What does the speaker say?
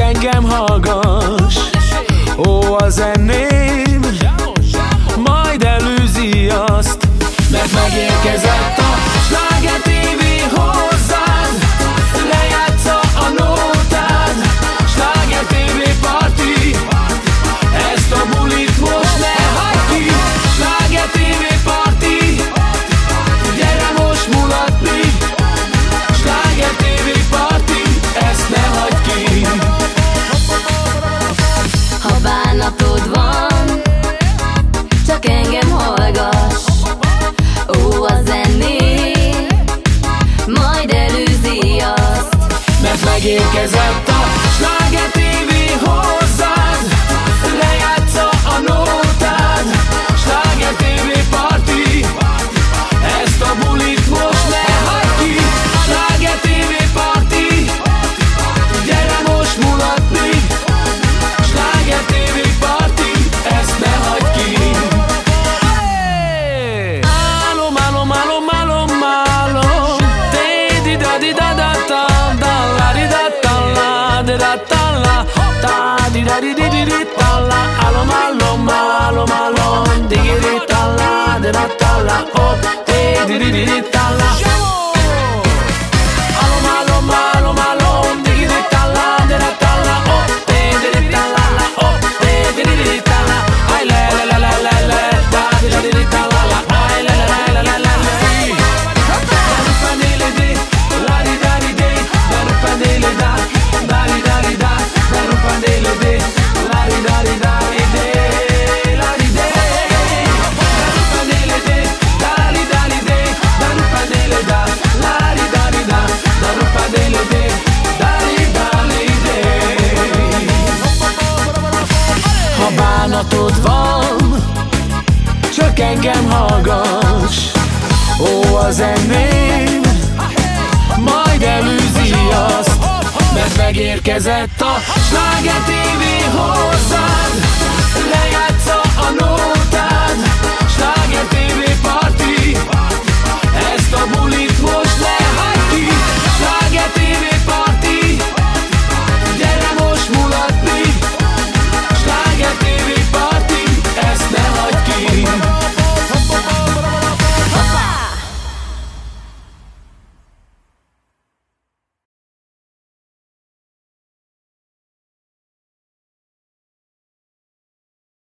csak engem hallgass. Ó, az enném Majd elűzi azt Mert megérkezett kikékezett a Sláger TV hol di da di di di di, la, aloma, aloma, aloma, di di. engem hallgass. Ó, az enyém Majd elűzi azt Mert megérkezett a Sláger TV hozzád.